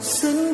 Xin